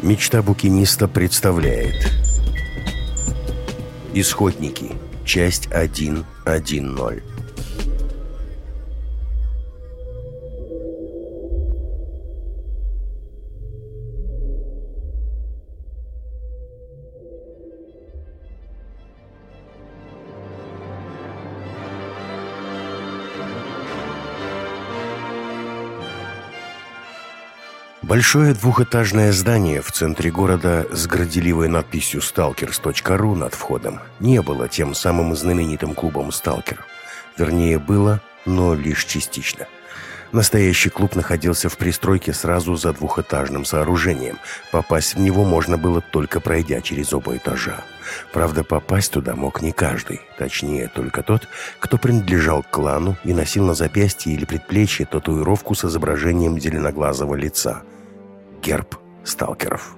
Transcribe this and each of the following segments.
Мечта букиниста представляет Исходники. Часть 1.1.0 Большое двухэтажное здание в центре города с горделивой надписью «Stalkers.ru» над входом не было тем самым знаменитым клубом «Сталкер». Вернее, было, но лишь частично. Настоящий клуб находился в пристройке сразу за двухэтажным сооружением. Попасть в него можно было только пройдя через оба этажа. Правда, попасть туда мог не каждый. Точнее, только тот, кто принадлежал к клану и носил на запястье или предплечье татуировку с изображением зеленоглазого лица – герб сталкеров.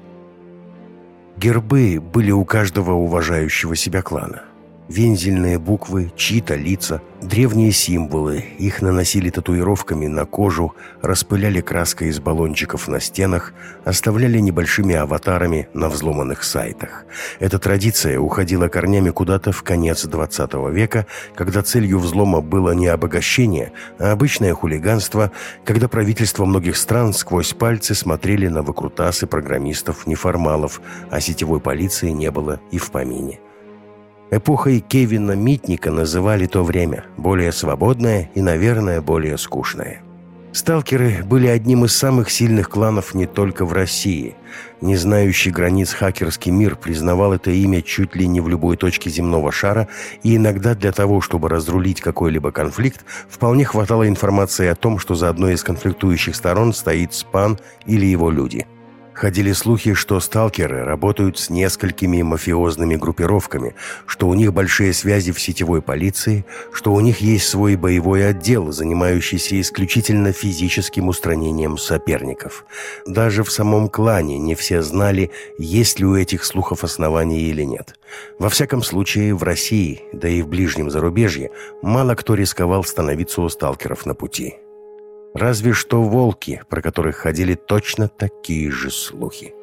Гербы были у каждого уважающего себя клана. Вензельные буквы, чьи-то лица, древние символы. Их наносили татуировками на кожу, распыляли краской из баллончиков на стенах, оставляли небольшими аватарами на взломанных сайтах. Эта традиция уходила корнями куда-то в конец 20 века, когда целью взлома было не обогащение, а обычное хулиганство, когда правительства многих стран сквозь пальцы смотрели на выкрутасы программистов-неформалов, а сетевой полиции не было и в помине. Эпохой Кевина Митника называли то время, более свободное и, наверное, более скучное. Сталкеры были одним из самых сильных кланов не только в России. Не знающий границ хакерский мир признавал это имя чуть ли не в любой точке земного шара, и иногда для того, чтобы разрулить какой-либо конфликт, вполне хватало информации о том, что за одной из конфликтующих сторон стоит спан или его люди – Ходили слухи, что сталкеры работают с несколькими мафиозными группировками, что у них большие связи в сетевой полиции, что у них есть свой боевой отдел, занимающийся исключительно физическим устранением соперников. Даже в самом клане не все знали, есть ли у этих слухов основания или нет. Во всяком случае, в России, да и в ближнем зарубежье, мало кто рисковал становиться у сталкеров на пути. Разве что волки, про которых ходили точно такие же слухи.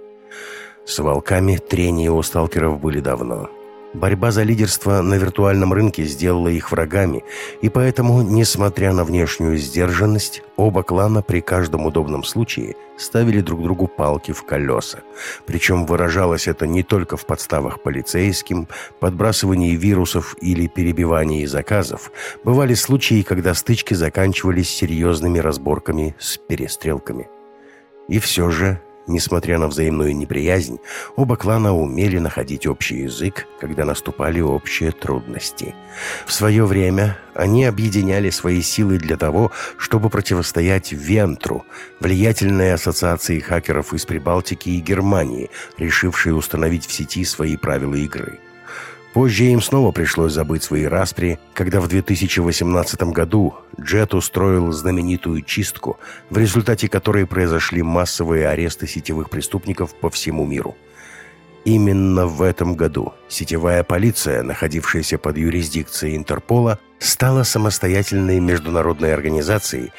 С волками трения у сталкеров были давно. Борьба за лидерство на виртуальном рынке сделала их врагами, и поэтому, несмотря на внешнюю сдержанность, оба клана при каждом удобном случае ставили друг другу палки в колеса. Причем выражалось это не только в подставах полицейским, подбрасывании вирусов или перебивании заказов. Бывали случаи, когда стычки заканчивались серьезными разборками с перестрелками. И все же Несмотря на взаимную неприязнь, оба клана умели находить общий язык, когда наступали общие трудности. В свое время они объединяли свои силы для того, чтобы противостоять Вентру, влиятельной ассоциации хакеров из Прибалтики и Германии, решившей установить в сети свои правила игры. Позже им снова пришлось забыть свои распри, когда в 2018 году Джет устроил знаменитую чистку, в результате которой произошли массовые аресты сетевых преступников по всему миру. Именно в этом году сетевая полиция, находившаяся под юрисдикцией Интерпола, стала самостоятельной международной организацией,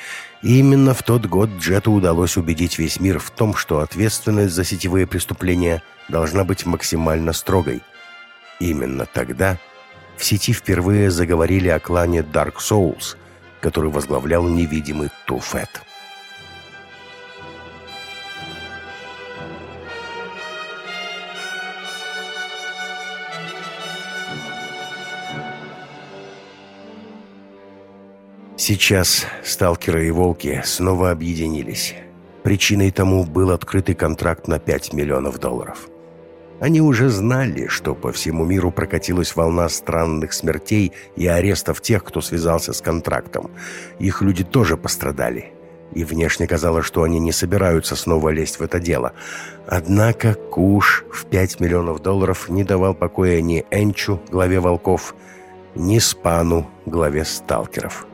и именно в тот год Джету удалось убедить весь мир в том, что ответственность за сетевые преступления должна быть максимально строгой – Именно тогда в сети впервые заговорили о клане Dark Souls, который возглавлял невидимый Туфет. Сейчас сталкеры и волки снова объединились. Причиной тому был открытый контракт на 5 миллионов долларов. Они уже знали, что по всему миру прокатилась волна странных смертей и арестов тех, кто связался с контрактом. Их люди тоже пострадали. И внешне казалось, что они не собираются снова лезть в это дело. Однако куш в 5 миллионов долларов не давал покоя ни Энчу, главе волков, ни Спану, главе сталкеров.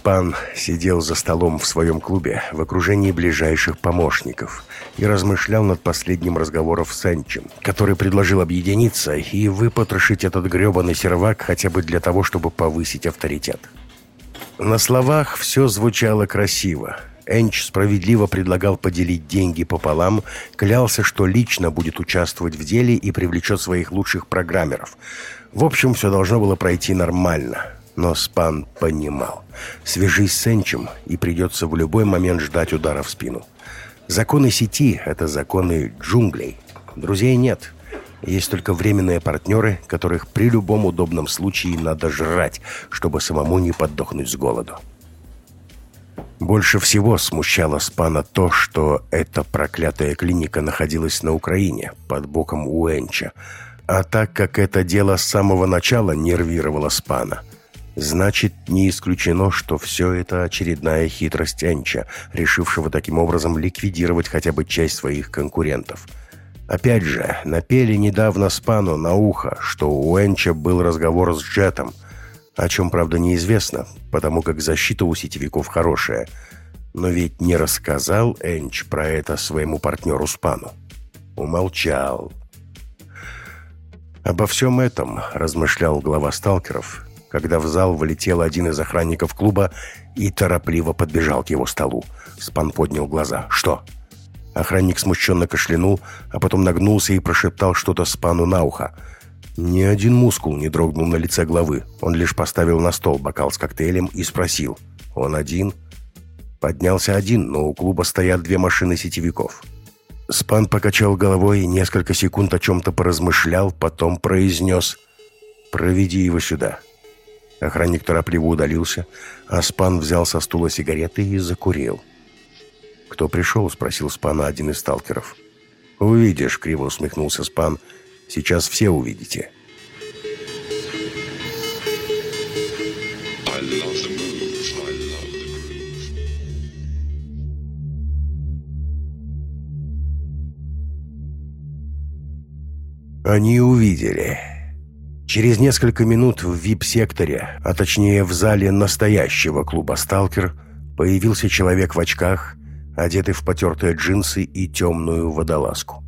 Спан сидел за столом в своем клубе в окружении ближайших помощников и размышлял над последним разговором с Энчем, который предложил объединиться и выпотрошить этот гребаный сервак хотя бы для того, чтобы повысить авторитет. На словах все звучало красиво. Энч справедливо предлагал поделить деньги пополам, клялся, что лично будет участвовать в деле и привлечет своих лучших программеров. В общем, все должно было пройти нормально. Но Спан понимал. Свяжись с Энчем, и придется в любой момент ждать удара в спину. Законы сети — это законы джунглей. Друзей нет. Есть только временные партнеры, которых при любом удобном случае надо жрать, чтобы самому не поддохнуть с голоду. Больше всего смущало Спана то, что эта проклятая клиника находилась на Украине, под боком у Энча. А так как это дело с самого начала нервировало Спана, значит, не исключено, что все это очередная хитрость Энча, решившего таким образом ликвидировать хотя бы часть своих конкурентов – Опять же, напели недавно Спану на ухо, что у Энча был разговор с Джетом, о чем, правда, неизвестно, потому как защита у сетевиков хорошая. Но ведь не рассказал Энч про это своему партнеру Спану. Умолчал. Обо всем этом размышлял глава сталкеров, когда в зал влетел один из охранников клуба и торопливо подбежал к его столу. Спан поднял глаза. «Что?» Охранник смущенно кашлянул, а потом нагнулся и прошептал что-то Спану на ухо. Ни один мускул не дрогнул на лице главы. Он лишь поставил на стол бокал с коктейлем и спросил. «Он один?» Поднялся один, но у клуба стоят две машины сетевиков. Спан покачал головой и несколько секунд о чем-то поразмышлял, потом произнес «Проведи его сюда». Охранник торопливо удалился, а Спан взял со стула сигареты и закурил. «Кто пришел?» — спросил Спана один из сталкеров. «Увидишь», — криво усмехнулся Спан. «Сейчас все увидите». Они увидели. Через несколько минут в вип-секторе, а точнее в зале настоящего клуба «Сталкер», появился человек в очках одетый в потертые джинсы и темную водолазку.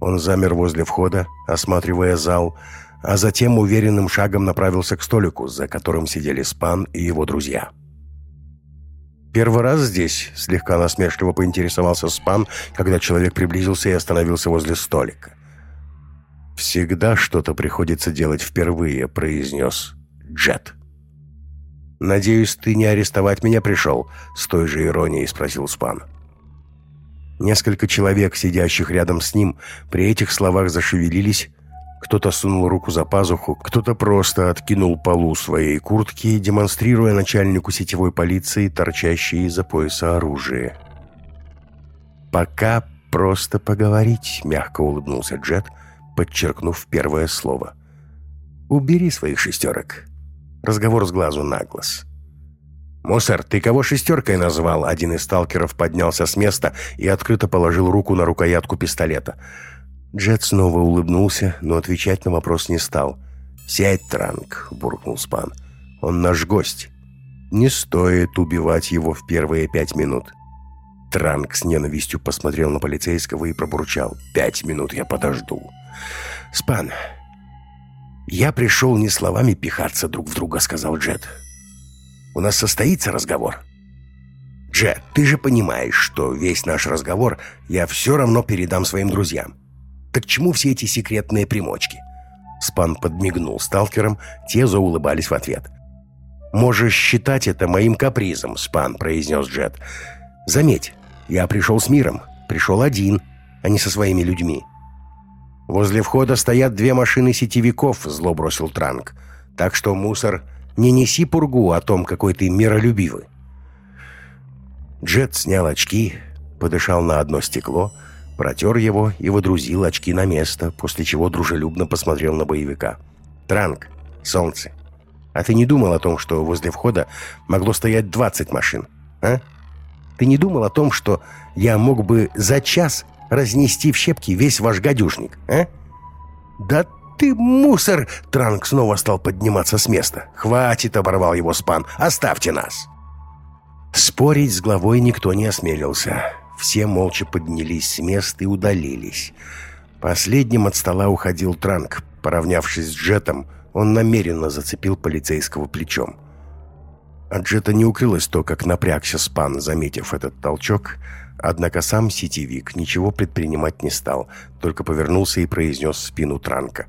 Он замер возле входа, осматривая зал, а затем уверенным шагом направился к столику, за которым сидели Спан и его друзья. «Первый раз здесь?» — слегка насмешливо поинтересовался Спан, когда человек приблизился и остановился возле столика. «Всегда что-то приходится делать впервые», — произнес Джет. «Надеюсь, ты не арестовать меня пришел?» — с той же иронией спросил Спан. Несколько человек, сидящих рядом с ним, при этих словах зашевелились. Кто-то сунул руку за пазуху, кто-то просто откинул полу своей куртки, демонстрируя начальнику сетевой полиции торчащие из-за пояса оружие. «Пока просто поговорить», — мягко улыбнулся Джет, подчеркнув первое слово. «Убери своих шестерок». Разговор с глазу на глаз. «Мусор, ты кого шестеркой назвал?» Один из сталкеров поднялся с места и открыто положил руку на рукоятку пистолета. Джет снова улыбнулся, но отвечать на вопрос не стал. «Сядь, Транк», — буркнул Спан. «Он наш гость. Не стоит убивать его в первые пять минут». Транк с ненавистью посмотрел на полицейского и пробурчал. «Пять минут я подожду». «Спан, «Я пришел не словами пихаться друг в друга», — сказал Джет. «У нас состоится разговор». «Джет, ты же понимаешь, что весь наш разговор я все равно передам своим друзьям. Так чему все эти секретные примочки?» Спан подмигнул сталкерам, те заулыбались в ответ. «Можешь считать это моим капризом», — Спан произнес Джет. «Заметь, я пришел с миром, пришел один, а не со своими людьми. «Возле входа стоят две машины сетевиков», — зло бросил Транк. «Так что, мусор, не неси пургу о том, какой ты миролюбивый». Джет снял очки, подышал на одно стекло, протер его и водрузил очки на место, после чего дружелюбно посмотрел на боевика. «Транк, солнце, а ты не думал о том, что возле входа могло стоять 20 машин, а? Ты не думал о том, что я мог бы за час разнести в щепки весь ваш гадюшник, а? Да ты мусор! Транк снова стал подниматься с места. Хватит, оборвал его спан. Оставьте нас. Спорить с главой никто не осмелился. Все молча поднялись с мест и удалились. Последним от стола уходил Транк. Поравнявшись с Джетом, он намеренно зацепил полицейского плечом. От Джета не укрылось то, как напрягся Спан, заметив этот толчок, однако сам сетевик ничего предпринимать не стал, только повернулся и произнес в спину Транка.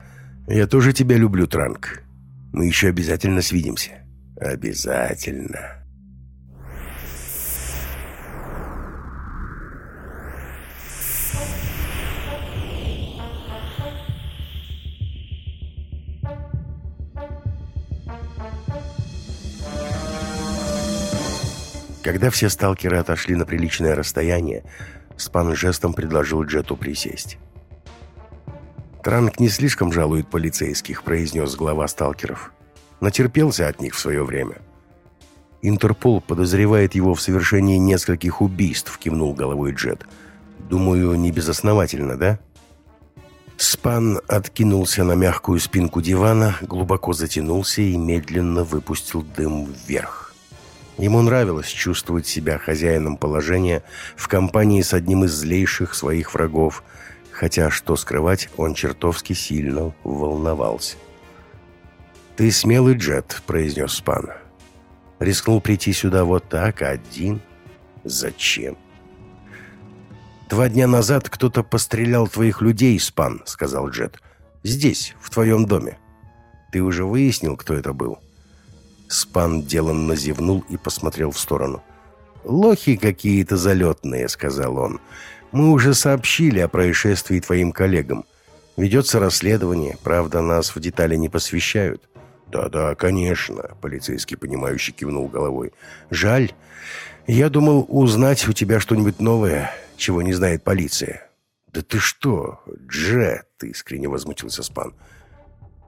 «Я тоже тебя люблю, Транк. Мы еще обязательно свидимся». «Обязательно». Когда все сталкеры отошли на приличное расстояние, Спан жестом предложил Джету присесть. «Транк не слишком жалует полицейских», — произнес глава сталкеров. «Натерпелся от них в свое время». «Интерпол подозревает его в совершении нескольких убийств», — кивнул головой Джет. «Думаю, не безосновательно, да?» Спан откинулся на мягкую спинку дивана, глубоко затянулся и медленно выпустил дым вверх. Ему нравилось чувствовать себя хозяином положения в компании с одним из злейших своих врагов, хотя, что скрывать, он чертовски сильно волновался. «Ты смелый джет», — произнес Спан. «Рискнул прийти сюда вот так, один? Зачем?» «Два дня назад кто-то пострелял твоих людей, Спан», — сказал Джет. «Здесь, в твоем доме. Ты уже выяснил, кто это был?» Спан деланно зевнул и посмотрел в сторону. «Лохи какие-то залетные», — сказал он. «Мы уже сообщили о происшествии твоим коллегам. Ведется расследование, правда, нас в детали не посвящают». «Да-да, конечно», — полицейский, понимающий, кивнул головой. «Жаль. Я думал узнать у тебя что-нибудь новое, чего не знает полиция». «Да ты что, Джет!» — искренне возмутился Спан.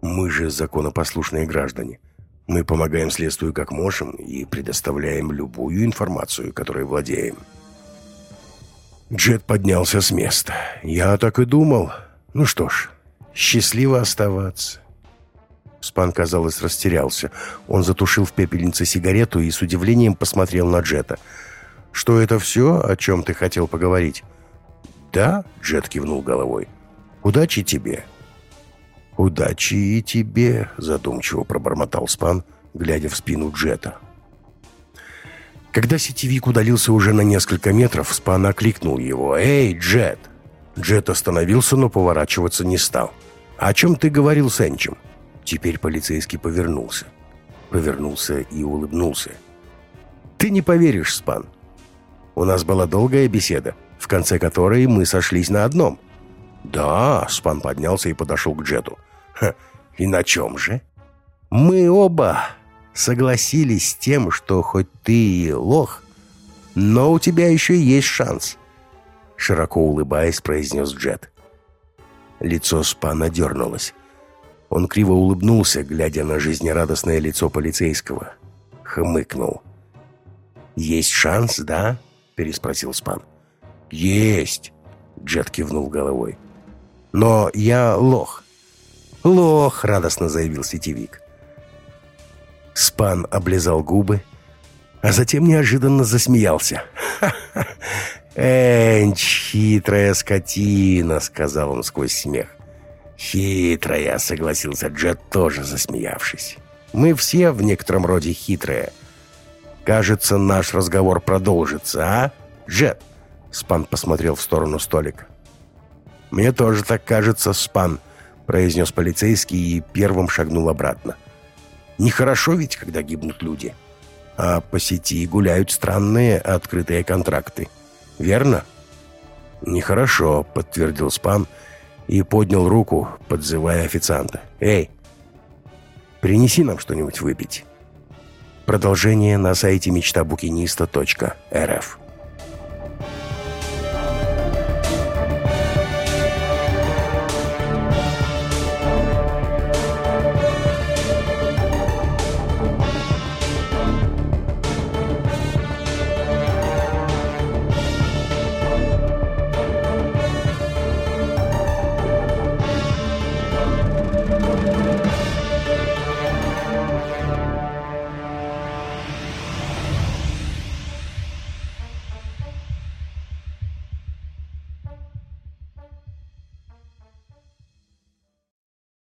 «Мы же законопослушные граждане». Мы помогаем следствию как можем и предоставляем любую информацию, которой владеем. Джет поднялся с места. Я так и думал. Ну что ж, счастливо оставаться. Спан, казалось, растерялся. Он затушил в пепельнице сигарету и с удивлением посмотрел на Джета. «Что это все, о чем ты хотел поговорить?» «Да», — Джет кивнул головой. «Удачи тебе». «Удачи и тебе», — задумчиво пробормотал Спан, глядя в спину Джета. Когда сетевик удалился уже на несколько метров, Спан окликнул его. «Эй, Джет!» Джет остановился, но поворачиваться не стал. «О чем ты говорил с Энчем?» Теперь полицейский повернулся. Повернулся и улыбнулся. «Ты не поверишь, Спан. У нас была долгая беседа, в конце которой мы сошлись на одном — «Да», — Спан поднялся и подошел к Джету. «Ха, и на чем же?» «Мы оба согласились с тем, что хоть ты и лох, но у тебя еще есть шанс», — широко улыбаясь, произнес Джет. Лицо Спана дернулось. Он криво улыбнулся, глядя на жизнерадостное лицо полицейского. Хмыкнул. «Есть шанс, да?» — переспросил Спан. «Есть!» — Джет кивнул головой. Но я лох. Лох, радостно заявил сетевик. Спан облизал губы, а затем неожиданно засмеялся. «Ха-ха! Энч, хитрая скотина!» — сказал он сквозь смех. «Хитрая!» — согласился Джет, тоже засмеявшись. «Мы все в некотором роде хитрые. Кажется, наш разговор продолжится, а, Джет?» Спан посмотрел в сторону столика. «Мне тоже так кажется, Спан», — произнес полицейский и первым шагнул обратно. «Нехорошо ведь, когда гибнут люди. А по сети гуляют странные открытые контракты. Верно?» «Нехорошо», — подтвердил Спан и поднял руку, подзывая официанта. «Эй, принеси нам что-нибудь выпить». Продолжение на сайте мечтабукиниста.рф